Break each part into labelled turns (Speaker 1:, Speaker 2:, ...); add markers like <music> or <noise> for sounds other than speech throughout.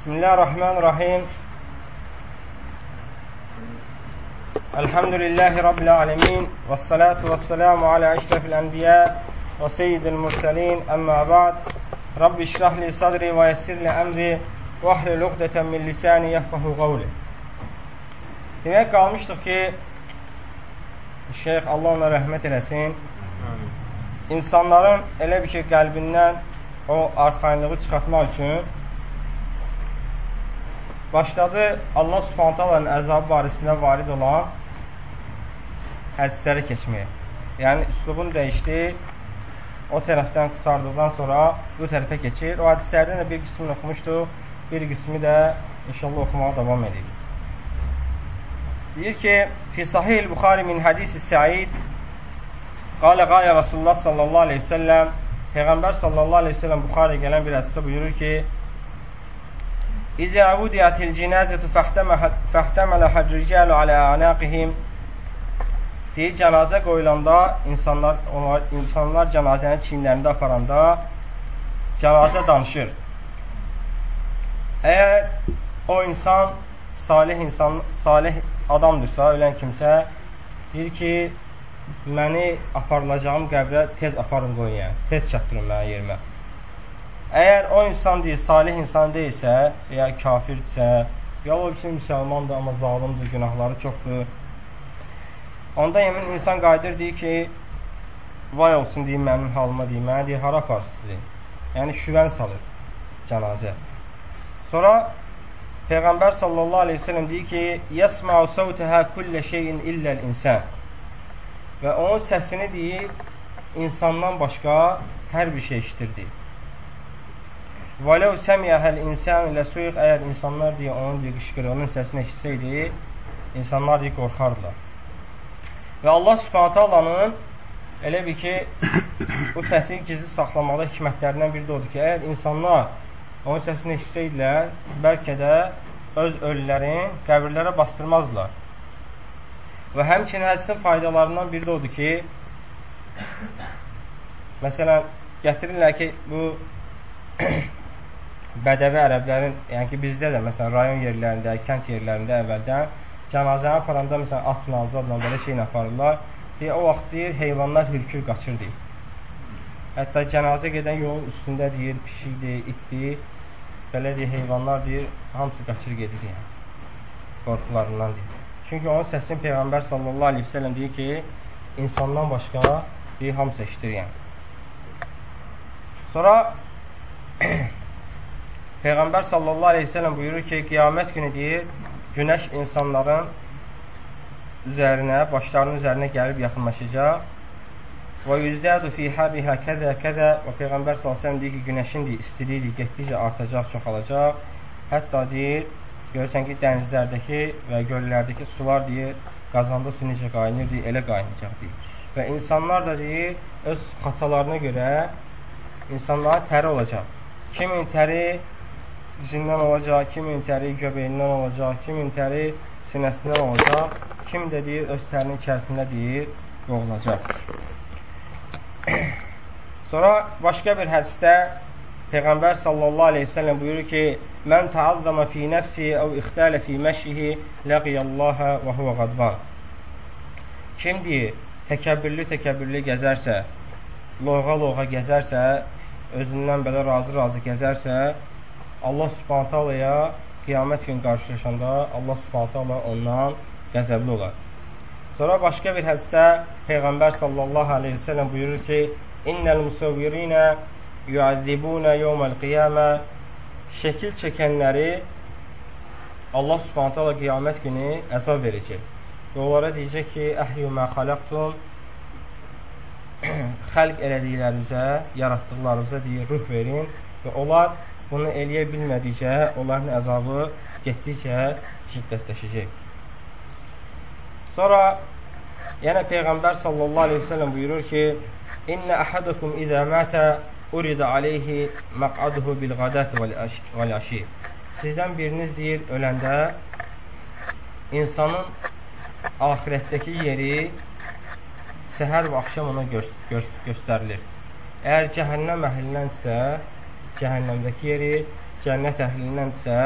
Speaker 1: Bismillahirrahmanirrahim. Elhamdülillahi Rabbil alemin. Və salatu və selamu alə əşrəfil ənbiyə və seyyidil mürsəlin. Əmmə bəd. Rabbi işrahli sadri və yəssirli əmri və ahli lüqdətən min lisani yəhqəhu qavli. Demək qalmışdıq ki, Şeyx Allah ona rəhmət eləsin. İnsanların elə bir şey qəlbindən o arxainlığı çıxartmaq üçün başladı Allah Subhanahu taalanın əzabı barəsində varid olan hədisləri keçməyə. Yəni üslubunu dəyişdi. O tərəfdən qutardıqdan sonra bu tərəfə keçir. O hədislərdən də bir qismini oxumuşduq bir qismi də inşallah oxumağa davam edir. Deyir ki, fi sahih Buxari min hadisi Səid Qalə qalə Rasulullah sallallahu aleyhi ve sellem Peyğəmbər sallallahu aleyhi ve sellem Buxariyə gələn bir hədisdə buyurur ki İzə vudiyatil cinazətu fəhtəmələ hədricalu alə anaqihim Deyir, cənazə qoyulanda insanlar, onlar, insanlar cənazəni çiyinlərində aparanda cənazə danışır. Əgər o insan salih insan, salih adamdırsa, ölən kimsə deyir ki, məni aparılacağım qəbrə tez aparın qoyun, yəni, tez çatdırın mənə yerimə. Əgər o insan deyir, salih insan deyilsə, ya kafirdirsə, ya o birisi müsəlmandır, amma zalimdir, günahları çoxdur. Onda yemin insan qayıdır deyir ki, vay olsun deyir mənim halıma deyir, mənə deyir, hara aparsın Yəni şüvən salır cənazə. Sonra Peyğəmbər sallallahu aleyhi ve sellem deyir ki, Yəsma'u səvtəhə kullə şeyin illəl insən. Və onun səsini deyir, insandan başqa hər bir şey işitirdi. Vələv səmiyəhəl insan ilə suyuq, əgər insanlar deyə onun deyə qışqırır, onun səsini eşitsəydi, insanlar deyə qorxardılar. Və Allah subhanətə Allah'ın elə bir ki, <coughs> bu səsi gizli saxlamaqda hikmətlərindən biri də odur ki, əgər insanlar onun səsini eşitsəydilər, bəlkə də öz ölülərin qəbirlərə bastırmazlar. Və həmçinin hədisin faydalarından biri də odur ki, <coughs> məsələn, gətirirlər ki, bu <coughs> bədəvi ərəblərin, yəni ki, bizdə də, məsələn, rayon yerlərində, kənd yerlərində əvvəldən cənazəni aparanda, məsələn, atla, zadla, belə şeylə aparırlar. Deyə, o vaxt deyir, heyvanlar hürkür, qaçır deyir. Hətta cənazə gedən yolun üstündə deyir, pişikdir, itdir, belə deyir, heyvanlar deyir, hamısı qaçır gedir yəni. Qorxularından deyir. Çünki onun səsini Peyğəmbər sallallahu aleyhi ve sellem deyir ki, insandan başqa deyir, hamısı eşitir yəni. Sonra <clears throat> Peyğəmbər sallallahu aleyhi ve sellem buyurur ki, qiyamət günü deyir, günəş insanların üzərinə, başlarının üzərinə gəlib yaxınlaşacaq Və yüzdədu fi hərriha kəzə kəzə və Peyğəmbər s.ə.v deyir ki, günəşin deyir, istiliyi getdikcə artacaq, çoxalacaq. Hətta deyir, görürsən ki, dənizlərdəki və göllərdəki sular deyir, qazanda su necə qaynayır, deyir, elə qaynayacaq deyir. Və insanlar da deyir, öz xatalarına görə insanların təri olacaq. Kimin təri dizindən olacaq, kimin təri göbeyindən olacaq, kimin təri sinəsindən olacaq, kim də deyir, öz tərinin içərisində deyir, boğulacaq. <clears throat> Sonra başqa bir hədisdə Peyğəmbər sallallahu aleyhi ve sellem buyurur ki, Mən taazzama fi nəfsi əv ixtələ fi məşihi ləqiyallaha və huvə qadban. Kim deyir, təkəbbürlü təkəbbürlü gəzərsə, loğa-loğa gəzərsə, özündən belə razı-razı gəzərsə, Allah subhanətə alaya qiyamət gün qarşılaşanda Allah subhanətə ala ondan qəzəbli olar. Sonra başqa bir hədisdə Peyğəmbər sallallahu aleyhi ve sellem buyurur ki, İnnəl musavvirinə yuəzzibunə yevməl qiyamə Şəkil çəkənləri Allah subhanətə Allah qiyamət günü əzab verəcək. Və onlara deyəcək ki, Əhyu mə xaləqtum <clears throat> xəlq elədiklərinizə, yaratdıqlarınıza deyir, ruh verin və onlar bunu eləyə bilmədikcə, onların əzabı getdikcə şiddətləşəcək. Sonra yenə Peyğəmbər sallallahu aleyhi ve sellem buyurur ki, İnnə əhədukum izə mətə urida aleyhi məqaduhu bil qadət vəl əşi. Sizdən biriniz deyir, öləndə insanın ahirətdəki yeri səhər və axşam ona gö gö göstərilir. Əgər cəhənnəm əhlindənsə, cəhənnəmdəki yeri, cənnət əhlindənsə,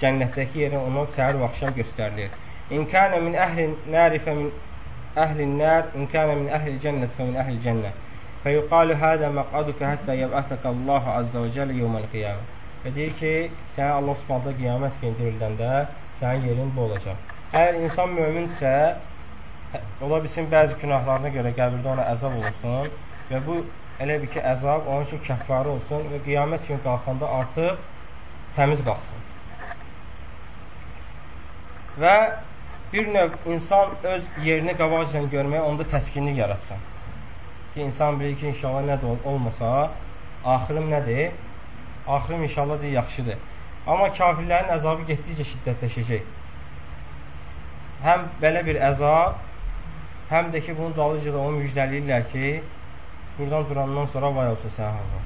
Speaker 1: cənnətdəki yeri ona səhər və axşam göstərilir. İn kana min əhli nari fə min əhli nər, in kana min əhli cənnət fə min əhli cənnət. Fəyuqalu hədə məqaduka həttə yəbətəkə Allah azza və cəllə yevməl qiyamə. Və deyir ki, sənə Allah subhanətə qiyamət gün dirildəndə sənin yerin bu olacaq. Əgər insan möminsə, ola bilsin bəzi günahlarına görə qəbirdə ona əzab olsun və bu elə bir ki, əzab onun üçün kəffarı olsun və qiyamət gün qalxanda artıq təmiz qalxsın. Və bir növ insan öz yerini qabaqcadan görməyə onda təskinlik yaratsın. Ki, insan bilir ki, inşallah nə də olmasa, axırım nədir? Axırım inşallah deyir, yaxşıdır. Amma kafirlərin əzabı getdikcə şiddətləşəcək. Həm belə bir əzab, həm də ki, bunun dalıcı da onu müjdələyirlər ki, buradan durandan sonra vay olsun sənə halına.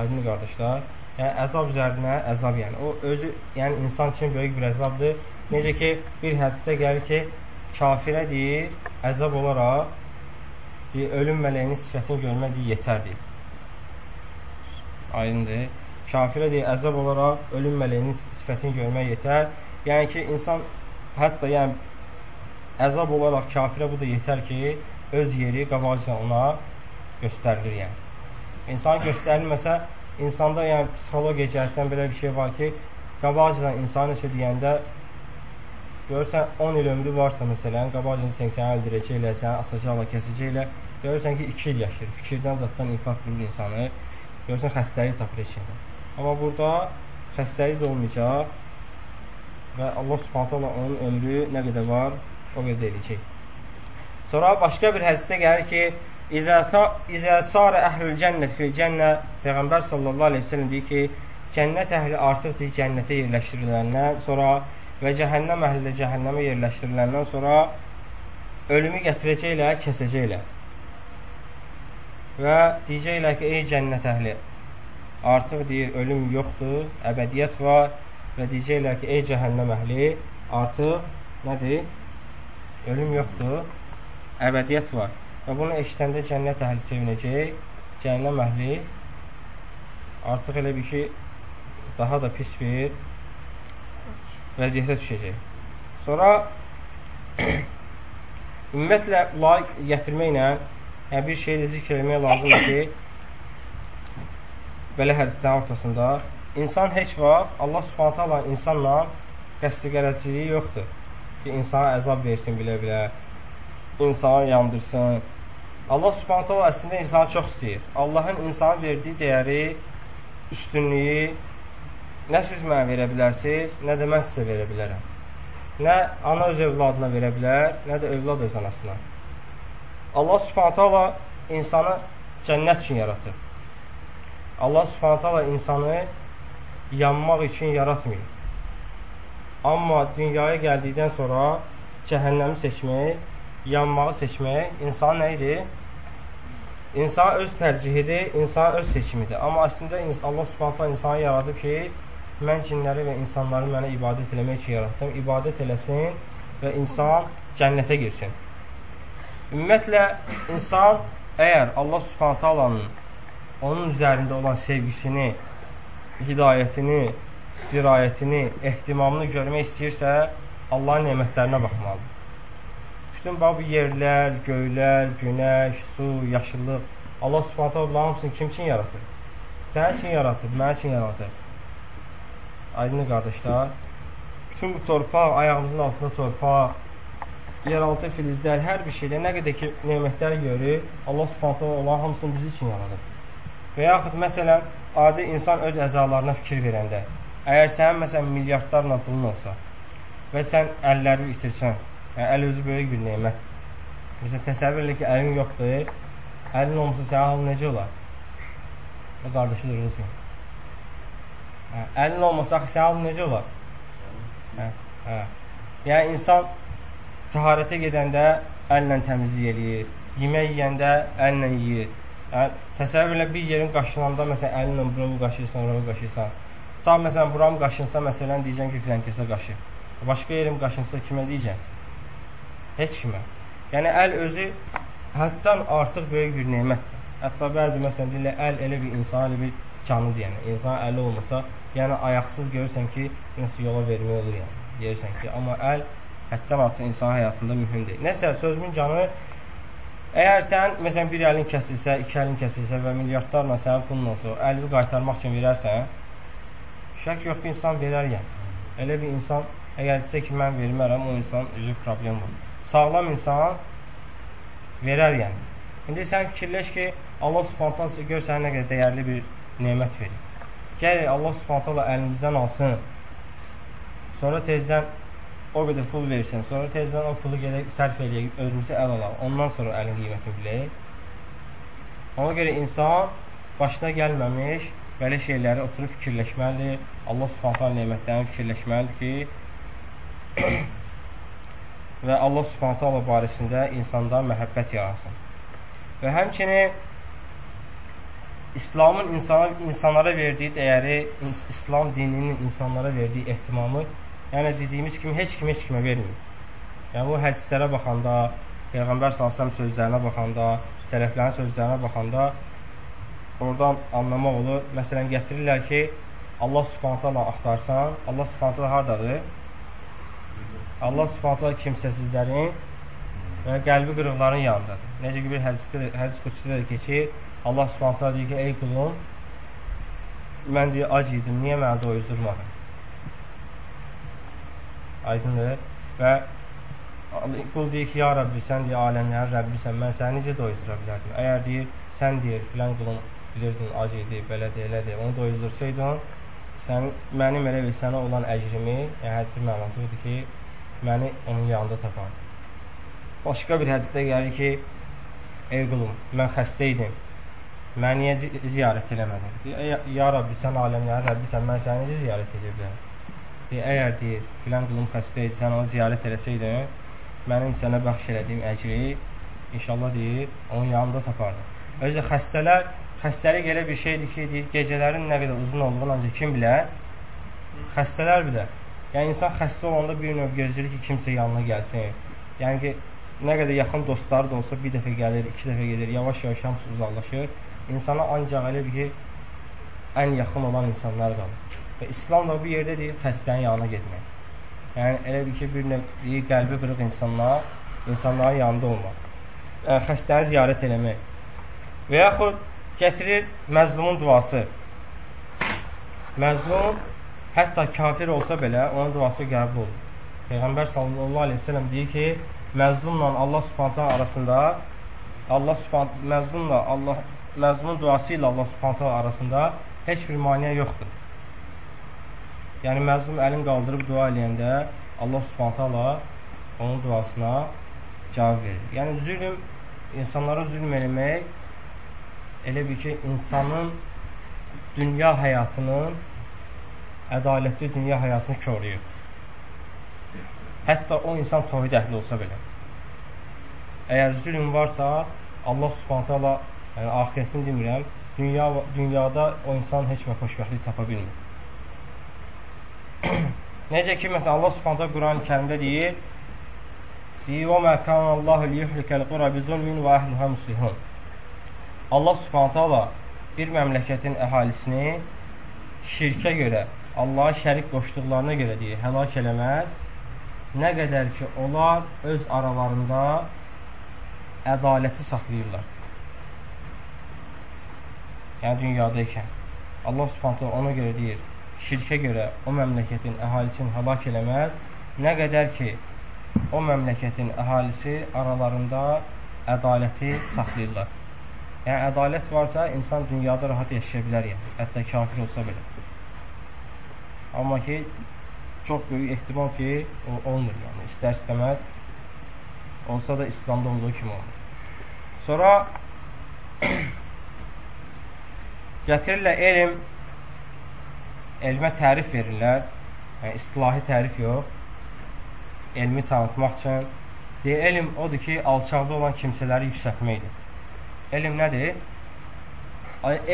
Speaker 1: Aydın qardaşlar. Yəni əzab üzərinə əzab yəni. O özü yəni insan üçün böyük bir əzabdır. Necə ki bir hədisdə gəlir ki, kafirə deyir, əzab olaraq deyir, ölüm mələyinin sifətini görmək deyir, yetər deyir. Aydındır. Kafirə deyir, əzab olaraq ölüm mələyinin sifətini görmək yetər. Yəni ki, insan hətta yəni əzab olaraq kafirə bu da yetər ki, öz yeri qabaqca ona göstərilir yəni. İnsan göstərilməsə, insanda yəni psixologiya cəhətdən belə bir şey var ki, qabaqcadan insan isə deyəndə görürsən 10 il ömrü varsa məsələn, qabaqcadan sən səni öldürəcəklər, səni asacaqlar, kəsəcəklər. Görürsən ki, 2 il yaşayır. Fikirdən zaddan infaq qılır insanı. Görürsən xəstəlik tapır içində. Amma burada xəstəlik də olmayacaq və Allah Subhanahu onun ömrü nə qədər var, o qədər eləyəcək. Sonra başqa bir hədisdə gəlir ki, İzə sarə əhlül cənnət fil cənnə Peyğəmbər sallallahu aleyhi ve sellem deyir ki, cənnət əhli artıq deyir, cənnətə yerləşdiriləndən sonra və cəhənnəm əhli də cəhənnəmə yerləşdiriləndən sonra ölümü gətirəcəklər, kəsəcəklər. Və deyəcəklər ki, ey cənnət əhli, artıq deyir, ölüm yoxdur, əbədiyyət var və deyəcəklər ki, ey cəhənnəm əhli, artıq nədir? Ölüm yoxdur, əbədiyyət var. Və bunu eşitəndə cənnət əhli sevinəcək, cəhənnəm əhli artıq elə bir ki, daha da pis bir vəziyyətə düşəcək. Sonra <clears throat> ümumiyyətlə layiq gətirməklə yəni bir şey də zikr etmək lazımdır ki, belə hədislərin ortasında insan heç vaxt Allah subhanətə Allah insanla qəsdi qərəzciliyi yoxdur ki, insana əzab versin bilə-bilə, insanı yandırsın. Allah subhanət hala əslində insanı çox istəyir. Allahın insana verdiyi dəyəri, üstünlüyü nə siz mənə verə bilərsiniz, nə də mən sizə verə bilərəm. Nə ana öz övladına verə bilər, nə də övlad öz anasına. Allah subhanət hala insanı cənnət üçün yaratır. Allah subhanət hala insanı yanmaq üçün yaratmıyor. Amma dünyaya gəldikdən sonra cəhənnəmi seçmək yanmağı seçmək insan nə idi? İnsan öz tərcihidir, insan öz seçimidir. Amma əslində Allah Subhanahu insanı yaradıb ki, mən cinləri və insanları mənə ibadət eləmək üçün yaratdım. İbadət eləsin və insan cənnətə girsin. Ümumiyyətlə insan əgər Allah Subhanahu taalanın onun üzərində olan sevgisini, hidayətini, dirayətini, ehtimamını görmək istəyirsə, Allahın nemətlərinə baxmalıdır bütün bax bu yerlər, göylər, günəş, su, yaşıllıq Allah Subhanahu taala hamısını kim üçün yaratır? Sənin üçün yaratır, mənim üçün yaratır. Aydın qardaşlar, bütün bu torpaq, ayağımızın altında torpaq, yeraltı filizlər, hər bir şeydə nə qədər ki nemətlər görür, Allah Subhanahu olan hamısını biz üçün yaradır. Və yaxud məsələn, adi insan öz əzalarına fikir verəndə, əgər sənin məsələn milyardlarla pulun olsa və sən əlləri itirsən, Yəni, əl özü böyük bir nemətdir. Məsələn, təsəvvür elə ki, əlin yoxdur, əlin olmasa sənin halın necə olar? O qardaşı durursun. Hə, əlin olmasa axı sənin halın necə olar? Hə, hə. Yəni, insan təharətə gedəndə əllə təmizlik eləyir, yemək yeyəndə əllə yeyir. Yəni, təsəvvür elə bir yerin qaşınanda, məsələn, əlinlə buramı qaşıyırsan, buramı qaşıyırsan. Ta, məsələn, buram qaşınsa, məsələn, deyəcəksən ki, filan kəsə qaşı. Başqa yerim qaşınsa kimə deyəcəksən? Heç kimə. Yəni əl özü həddən artıq böyük bir nemətdir. Hətta bəzi məsələn deyirlər əl elə bir insan, elə bir canı deyən. İnsan əli olmasa, yəni ayaqsız görürsən ki, nəsə yola vermək olur yəni. Deyirsən ki, amma əl həddən artıq insan həyatında mühümdür. Nəsə sözümün canı əgər sən məsələn bir əlin kəsilsə, iki əlin kəsilsə və milyardlarla sənin pulun olsa, əlini qaytarmaq üçün verərsən, şək yox ki, insan verər yəni. Elə bir insan əgər desə ki, mən vermərəm, o insan üzü problem var. Sağlam insan verər yəni. İndi sən fikirləş ki, Allah Subhanahu gör sənə nə qədər dəyərli bir nemət verir. Gəlir Allah Subhanahu əlinizdən alsın. Sonra tezdən o qədər pul versin, sonra tezdən o pulu gedək sərf eləyək, özümüzü əl alaq. Ondan sonra əlin qiymətini bilək. Ona görə insan başına gəlməmiş belə şeyləri oturub fikirləşməlidir. Allah Subhanahu nemətlərini fikirləşməlidir ki, <clears throat> və Allah Subhanahu barəsində insanda məhəbbət yaransın. Və həmçinin İslamın insana, insanlara verdiyi dəyəri, İslam dininin insanlara verdiyi ehtimamı, yəni dediyimiz kimi heç kim heç kimə vermir. Yəni bu hədislərə baxanda, Peyğəmbər sallallahu sözlərinə baxanda, sələflərin sözlərinə baxanda oradan anlamaq olur. Məsələn, gətirirlər ki, Allah Subhanahu taala axtarsan, Allah Subhanahu taala hardadır? Allah Subhanahu taala kimsəsizlərin və qəlbi qırıqların yanındadır. Necə ki, bir hədisdə, hədis qüdsüdə də keçir, Allah subhanətlə deyir ki, ey qulum, mən deyir, ac idim, niyə mənə doyuzdurmadın? Aydındır. Və qul deyir ki, ya Rabbi, sən deyir, aləmlərin Rəbbisən, mən səni necə doyuzdura bilərdim? Əgər deyir, sən deyir, filan qulun bilirdin, ac idi, belədir, elədir, onu doyuzdursaydın, sən, mənim elə bir sənə olan əcrimi, yəni hədisin mənası budur ki, məni onun yanında tapardın. Başqa bir hədisdə gəlir ki, ey qulum, mən xəstə idim. Mən niyə ziyarət eləmədin? Deyir, ya Rabbi, sən aləmlərin Rəbbisən, mən səni necə ziyarət edə bilərəm? Deyir, əgər deyir, filan qulum xəstə idi, sən onu ziyarət eləsəydin, mənim sənə bəxş elədiyim əcri, inşallah deyir, onun yanında tapardın. Özə xəstələr, xəstəlik elə bir şeydir ki, deyir, gecələrin nə qədər uzun olduğunu ancaq kim bilər? Xəstələr bilər. Yəni, insan xəstə olanda bir növ gözləyir ki, kimsə yanına gəlsin. Yəni ki, nə qədər yaxın dostları da olsa bir dəfə gəlir, iki dəfə gedir, yavaş-yavaş hamısı uzaqlaşır. İnsana ancaq elə bir ki, ən yaxın olan insanlar qalır. Və İslam da bu yerdə deyir, xəstənin yanına getmək. Yəni, elə bir ki, bir növ deyir, qəlbi qırıq insanlar, insanların yanında olmaq. Yəni, xəstəni ziyarət eləmək. Və yaxud gətirir məzlumun duası. Məzlum hətta kafir olsa belə onun duası qəbul olur. Peyğəmbər sallallahu aleyhi ve sellem deyir ki, məzlumla Allah Subhanahu arasında Allah Subhanahu məzlumla Allah məzlumun duası ilə Allah Subhanahu arasında heç bir maneə yoxdur. Yəni məzlum əlin qaldırıb dua eləyəndə Allah Subhanahu onun duasına cavab verir. Yəni zülm insanlara zülm eləmək elə bir ki, insanın dünya həyatının ədalətli dünya həyatını koruyur. Hətta o insan tohid əhli olsa belə. Əgər zülm varsa, Allah Subhanahu taala yəni axirətini demirəm, dünya dünyada o insan heç bir xoşbəxtlik tapa bilmir. <clears throat> Necə ki, məsələn, Allah Subhanahu taala Quran-Kərimdə deyir: "Deyir: "Və mə kana Allahu liyuhlikal qura bi zulmin və əhliha muslihun." Allah Subhanahu taala bir məmləkətin əhalisini şirkə görə, Allaha şərik qoşduqlarına görə deyir, həlak eləməz nə qədər ki, onlar öz aralarında ədaləti saxlayırlar. Yəni, dünyada ikən. Allah subhanətə ona görə deyir, şirkə görə o məmləkətin əhalisini həlak eləməz, nə qədər ki, o məmləkətin əhalisi aralarında ədaləti saxlayırlar. Yəni, ədalət varsa, insan dünyada rahat yaşaya bilər, yəni, hətta kafir olsa belə. Amma ki, çox böyük ehtimal ki, o olmur yəni, istər-istəməz olsa da İslamda olduğu kimi olmur. Sonra <clears throat> gətirirlər elm, elmə tərif verirlər, yəni istilahi tərif yox, elmi tanıtmaq üçün. Deyə, elm odur ki, alçaqda olan kimsələri yüksəltməkdir. Elm nədir?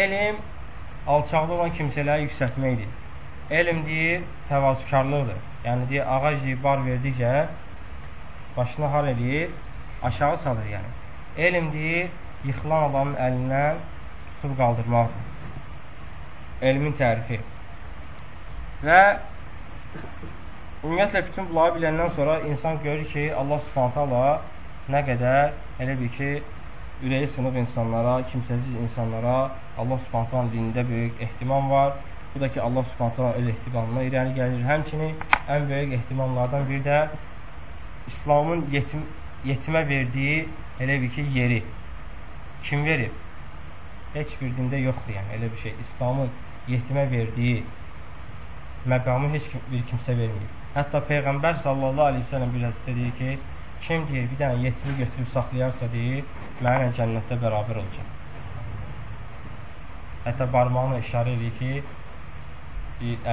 Speaker 1: Elm alçaqda olan kimsələri yüksəltməkdir. Elm deyir, təvazükarlıqdır. Yəni deyir, ağac deyir, bar verdikcə başını har eləyir, aşağı salır yəni. Elm deyir, yıxılan adamın əlindən tutub qaldırmaqdır. elmin tərifi. Və ümumiyyətlə bütün bunları biləndən sonra insan görür ki, Allah Subhanahu taala nə qədər elə bir ki, ürəyi sınıq insanlara, kimsəsiz insanlara Allah Subhanahu taala dinində böyük ehtimam var. Bu da ki, Allah Subhanahu taala öz ehtimamına irəli gəlir. Həmçinin ən böyük ehtimamlardan bir də İslamın yetim, yetimə verdiyi elə bir ki, yeri. Kim verib? Heç bir dində yoxdur, yəni elə bir şey. İslamın yetimə verdiyi məqamı heç kim, bir kimsə verməyib. Hətta Peyğəmbər sallallahu aleyhi ve sellem bir hədisdə deyir ki, kim deyir, bir dənə yetimi götürüb saxlayarsa deyir, mənə cənnətdə bərabər olacaq. Hətta barmağına işarə edir ki,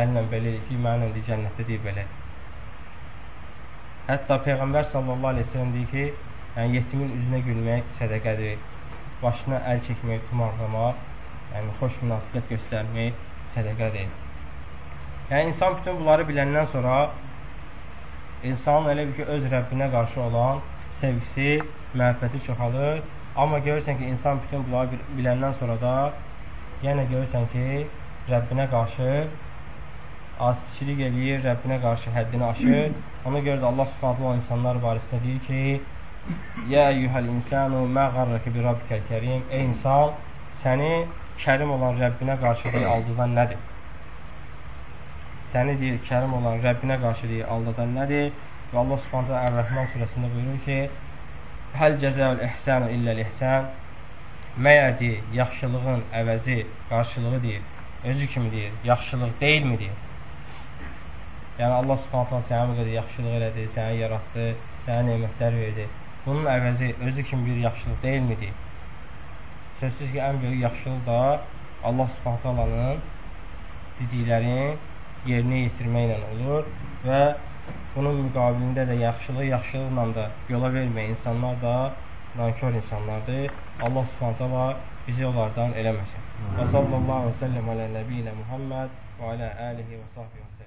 Speaker 1: əllə belə mənə indi cənnətdə deyir belə. Hətta Peyğəmbər sallallahu aleyhi ve sellem deyir ki, yəni yetimin üzünə gülmək sədəqədir başına əl çəkmək, tumarlamaq, yəni xoş münasibət göstərmək sədəqədir. Yəni insan bütün bunları biləndən sonra insanın elə bir ki, öz Rəbbinə qarşı olan sevgisi, məhəbbəti çoxalır. Amma görürsən ki, insan bütün bunları biləndən sonra da yenə görürsən ki, Rəbbinə qarşı asişilik eləyir, Rəbbinə qarşı həddini aşır. Ona görə də Allah Subhanahu insanlar barəsində deyir ki, Yə eyyuhəl insanu mə qarrəkə bi rabbikəl kərim Ey insan, səni kərim olan Rəbbinə qarşı deyir, aldadan nədir? Səni deyir, kərim olan Rəbbinə qarşı deyir, aldadan nədir? Və Allah subhanətə Ər-Rəhman surəsində buyurur ki, Həl cəzəul ihsanu illəl ihsan Məyər deyir, yaxşılığın əvəzi, qarşılığı deyir, özü kimi deyir, yaxşılıq deyilmi deyir. Yəni Allah subhanətə sənə bu qədər yaxşılıq elədi, səni yaratdı, sənə nemətlər verdi. Bunun əvəzi özü kimi bir yaxşılıq deyilmidi? Sözsüz ki, ən böyük yaxşılıq da Allah subhantalanın dediklərini yerinə yetirməklə olur və bunun müqabilində də yaxşılığı yaxşılıqla da yola verməyən insanlar da nankör insanlardır. Allah subhantala bizi onlardan eləməsin. Və sallallahu aleyhi və səlləm alə nəbiyyə Muhammed və alə alihi və sahbihi.